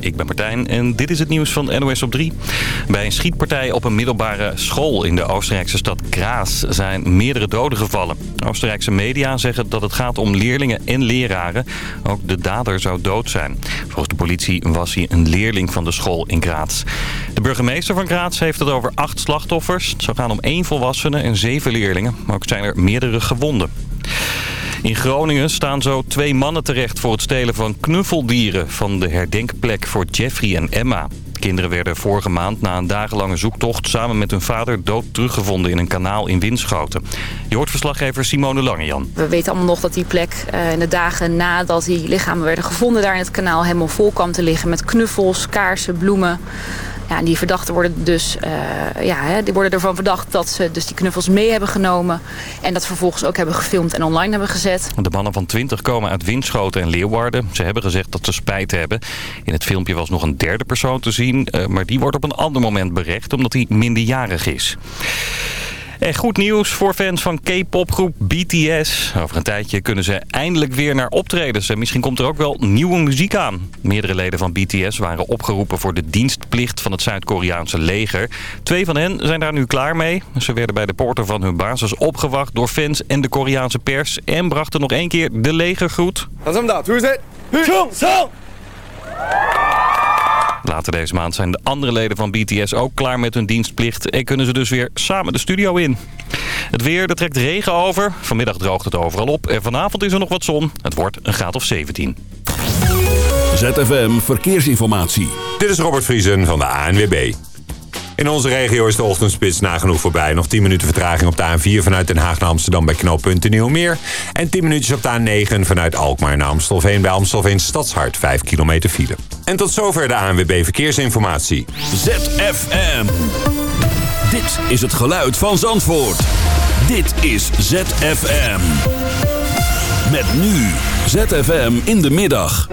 Ik ben Martijn en dit is het nieuws van NOS op 3. Bij een schietpartij op een middelbare school in de Oostenrijkse stad Graz zijn meerdere doden gevallen. Oostenrijkse media zeggen dat het gaat om leerlingen en leraren. Ook de dader zou dood zijn. Volgens de politie was hij een leerling van de school in Graz. De burgemeester van Graz heeft het over acht slachtoffers. Het zou gaan om één volwassene en zeven leerlingen. Maar ook zijn er meerdere gewonden. In Groningen staan zo twee mannen terecht voor het stelen van knuffeldieren... van de herdenkplek voor Jeffrey en Emma. De kinderen werden vorige maand na een dagenlange zoektocht... samen met hun vader dood teruggevonden in een kanaal in Winschoten. Je hoort verslaggever Simone Langejan. We weten allemaal nog dat die plek uh, in de dagen nadat die lichamen werden gevonden... daar in het kanaal helemaal vol kwam te liggen met knuffels, kaarsen, bloemen... Ja, die verdachten worden dus uh, ja, hè, die worden ervan verdacht dat ze dus die knuffels mee hebben genomen. En dat vervolgens ook hebben gefilmd en online hebben gezet. De mannen van 20 komen uit Winschoten en Leeuwarden. Ze hebben gezegd dat ze spijt hebben. In het filmpje was nog een derde persoon te zien. Uh, maar die wordt op een ander moment berecht omdat hij minderjarig is. En goed nieuws voor fans van K-popgroep BTS. Over een tijdje kunnen ze eindelijk weer naar optredens. En misschien komt er ook wel nieuwe muziek aan. Meerdere leden van BTS waren opgeroepen voor de dienstplicht van het Zuid-Koreaanse leger. Twee van hen zijn daar nu klaar mee. Ze werden bij de poorten van hun basis opgewacht door fans en de Koreaanse pers. En brachten nog één keer de legergroet. Dat is hem daar. Hoe Dank u Song. Later deze maand zijn de andere leden van BTS ook klaar met hun dienstplicht... en kunnen ze dus weer samen de studio in. Het weer, er trekt regen over. Vanmiddag droogt het overal op. En vanavond is er nog wat zon. Het wordt een graad of 17. ZFM Verkeersinformatie. Dit is Robert Vriesen van de ANWB. In onze regio is de ochtendspits nagenoeg voorbij. Nog 10 minuten vertraging op de A4 vanuit Den Haag naar Amsterdam bij knooppunt Nieuwmeer. En 10 minuutjes op de A9 vanuit Alkmaar naar Amstelveen bij Amstelveen Stadshart. 5 kilometer file. En tot zover de ANWB Verkeersinformatie. ZFM. Dit is het geluid van Zandvoort. Dit is ZFM. Met nu ZFM in de middag.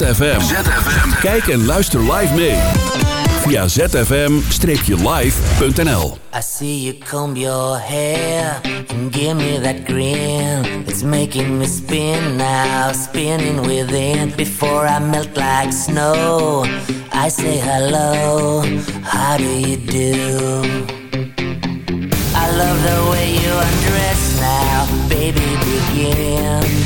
Is ZFM. Kijk en luister live mee. Via zfm-live.nl I see you comb your hair and give me that grin. It's making me spin now, spinning within. Before I melt like snow, I say hello. How do you do? I love the way you undress now, baby. Begin.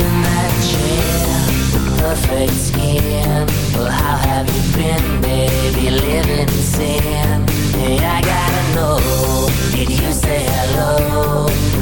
in that chair, perfect skin. Well, how have you been, baby? Living in sin. I gotta know. Did you say hello?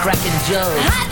Cracking jokes.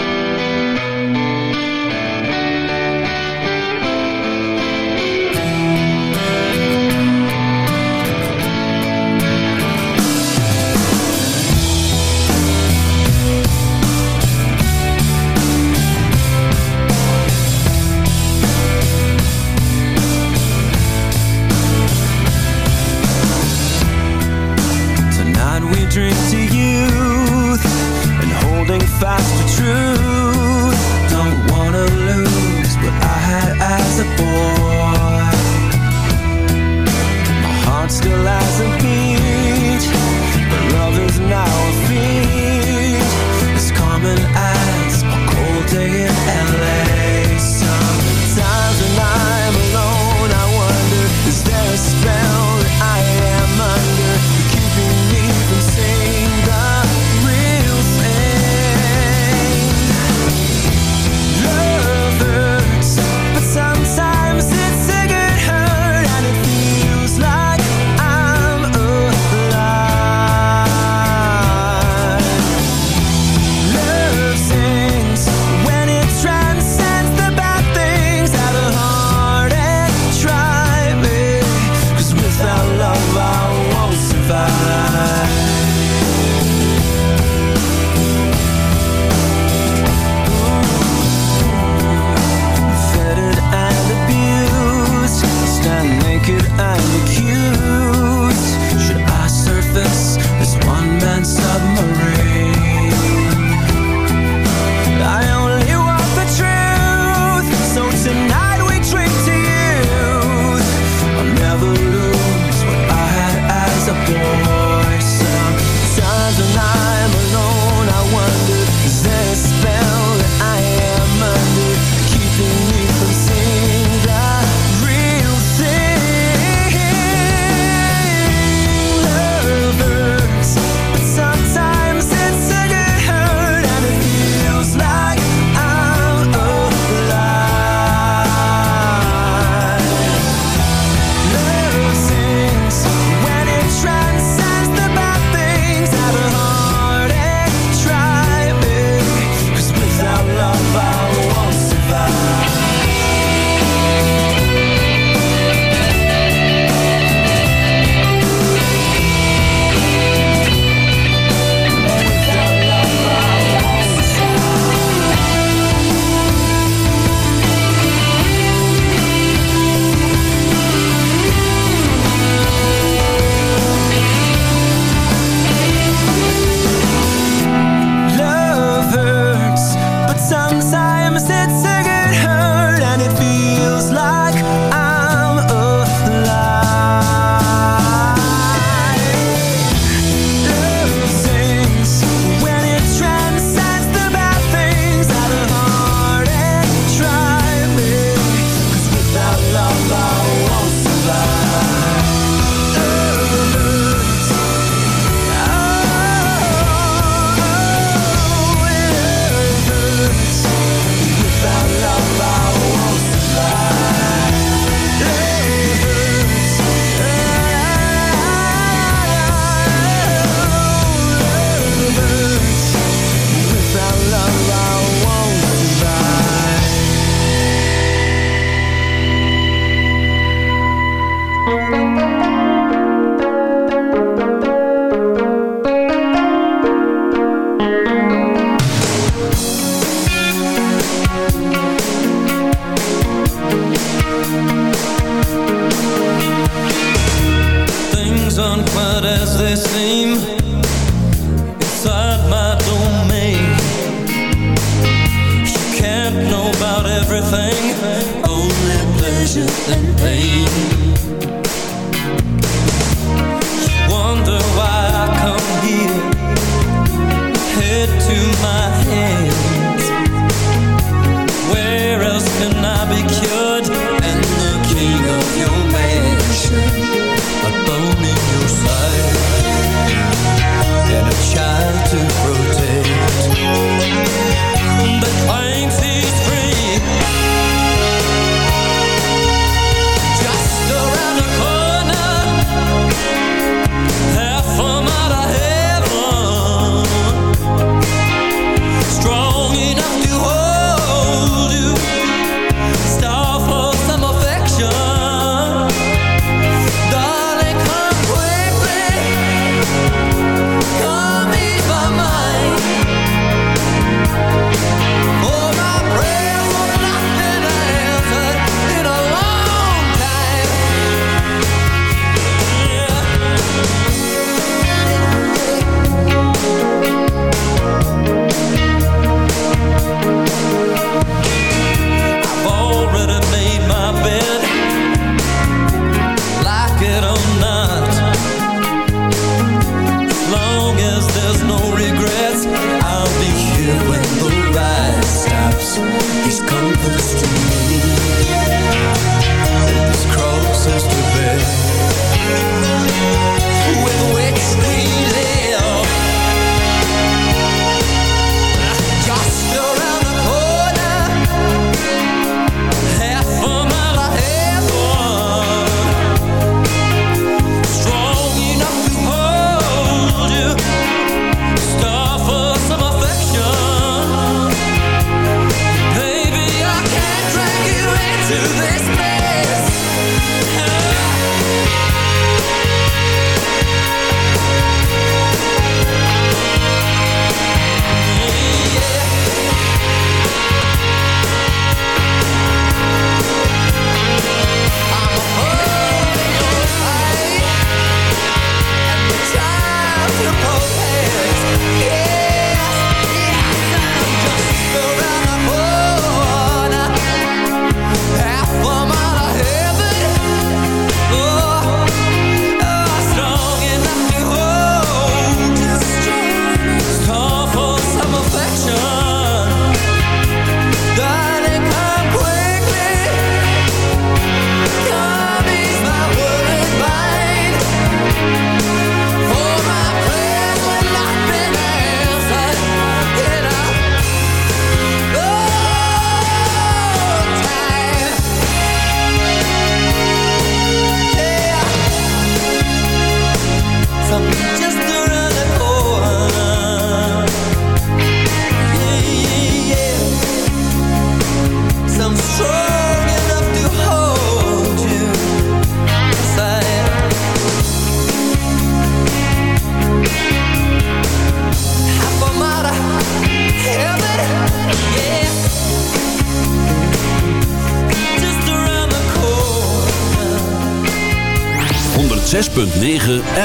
something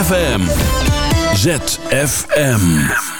FM. ZFM.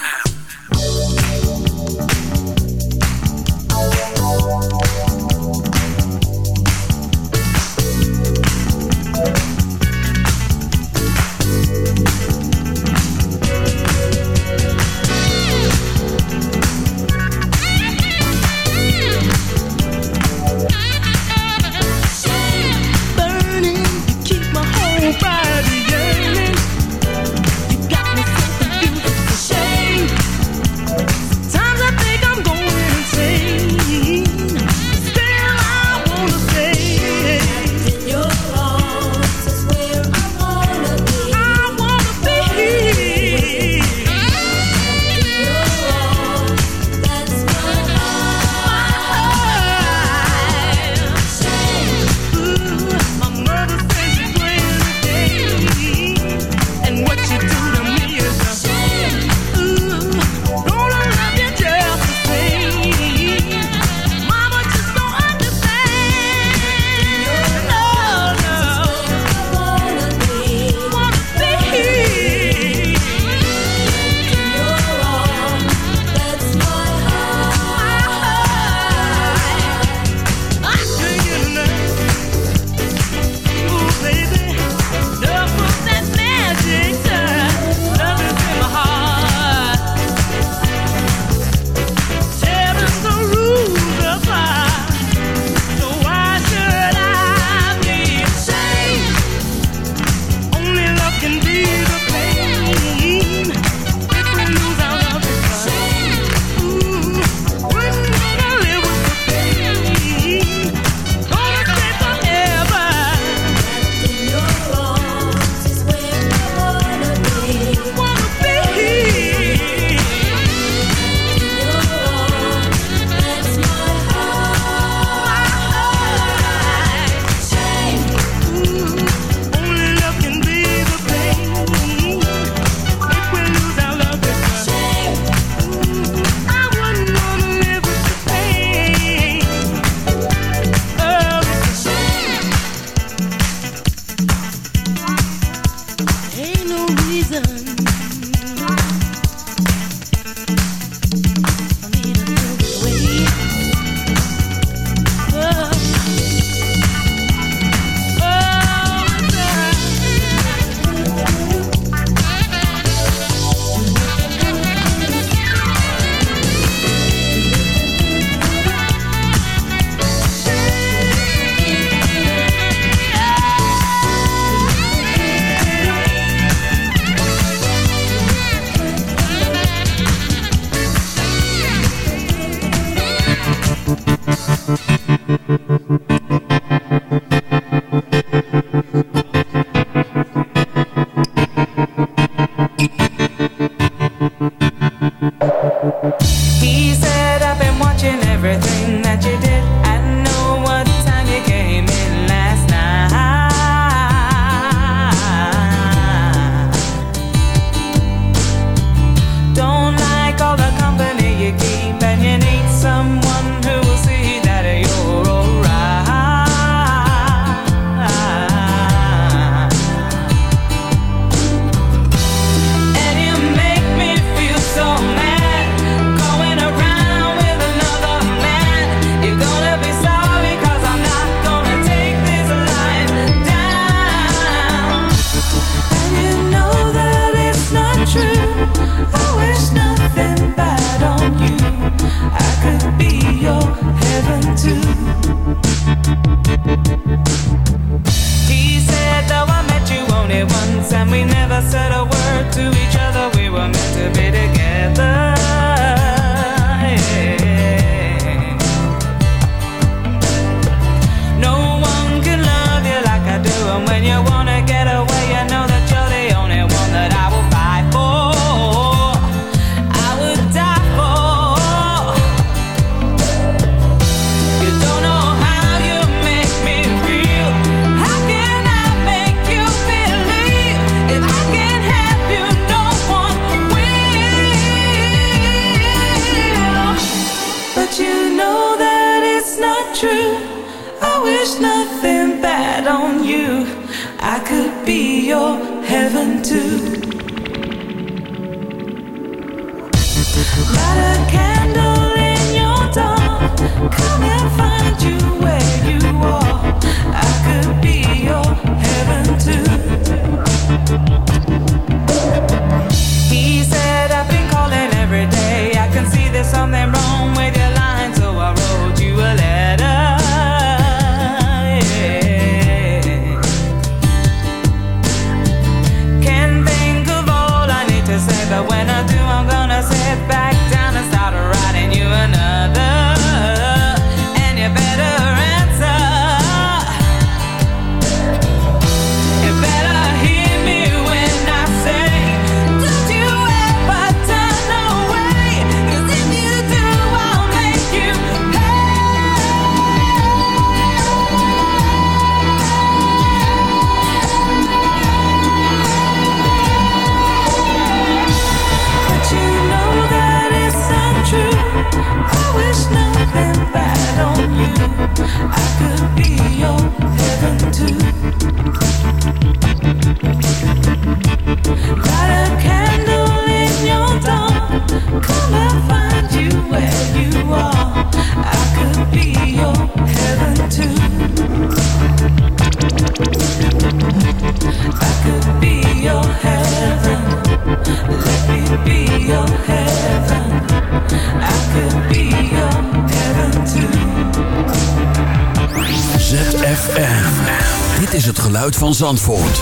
Van Zandvoort.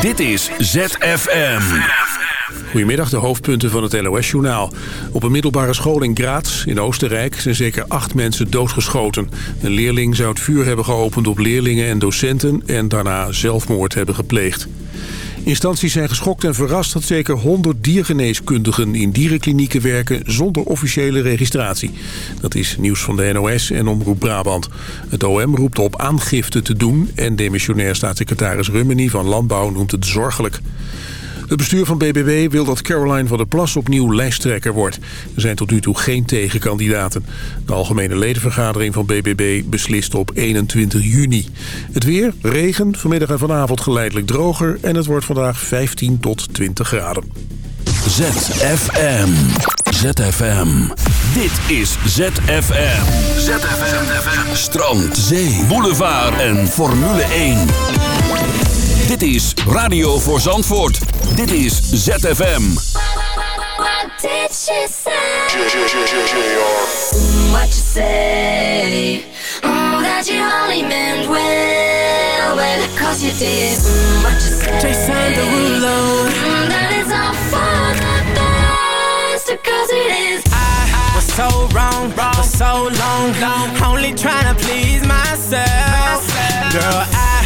Dit is ZFM. Goedemiddag, de hoofdpunten van het LOS-journaal. Op een middelbare school in Graz in Oostenrijk zijn zeker acht mensen doodgeschoten. Een leerling zou het vuur hebben geopend op leerlingen en docenten... en daarna zelfmoord hebben gepleegd. Instanties zijn geschokt en verrast dat zeker 100 diergeneeskundigen in dierenklinieken werken zonder officiële registratie. Dat is nieuws van de NOS en Omroep Brabant. Het OM roept op aangifte te doen en demissionair staatssecretaris Rummeny van Landbouw noemt het zorgelijk. Het bestuur van BBB wil dat Caroline van der Plas opnieuw lijsttrekker wordt. Er zijn tot nu toe geen tegenkandidaten. De algemene ledenvergadering van BBB beslist op 21 juni. Het weer, regen, vanmiddag en vanavond geleidelijk droger... en het wordt vandaag 15 tot 20 graden. ZFM. ZFM. Dit is ZFM. ZFM. Strand, zee, boulevard en Formule 1. Dit is Radio voor Zandvoort. Dit is ZFM. What did she say? What you say? Oh, that you only meant well, well, cause you did. Mm, what you say? Jason Derulo. Mm, that is all for the best, cause it is. I was so wrong, wrong. for so long, long. Only trying to please myself. myself. Girl, I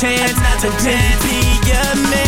chance to be a man.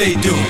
they do.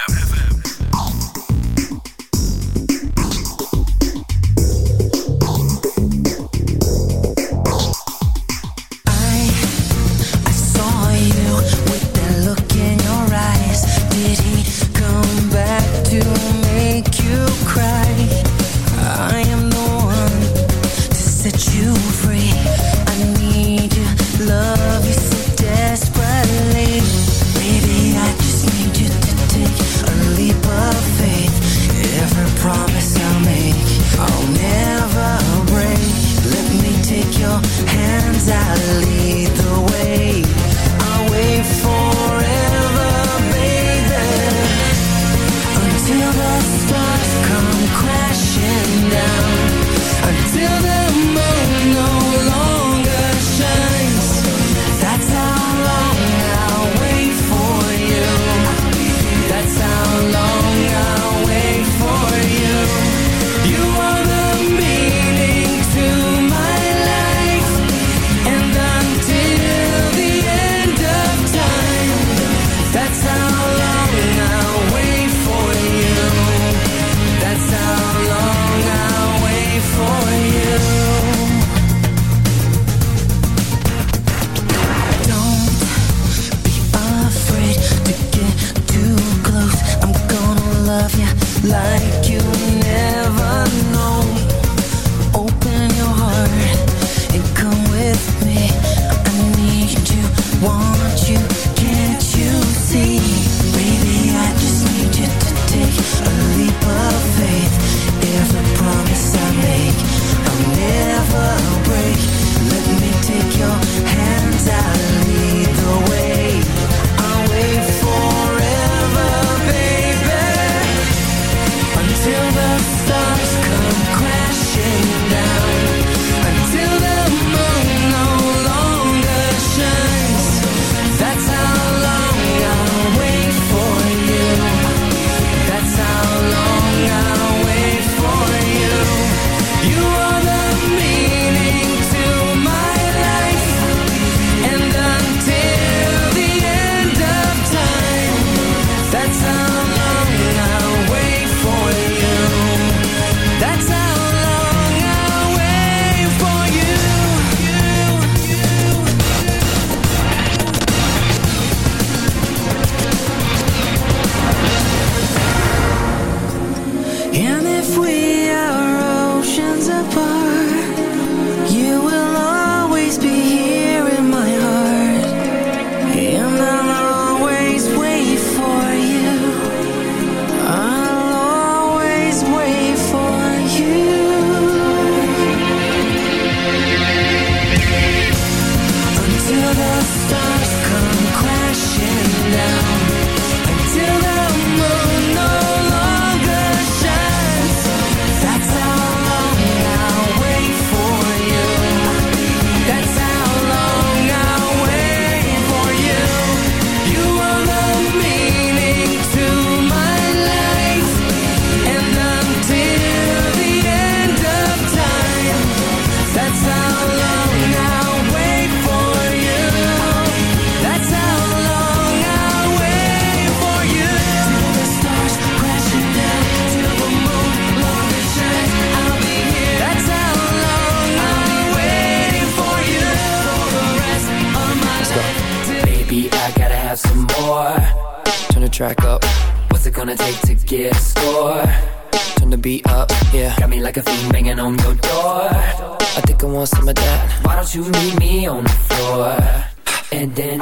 like a fiend banging on your door. I think I want some of that. Why don't you meet me on the floor? And then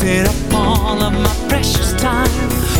wasted up all of my precious time.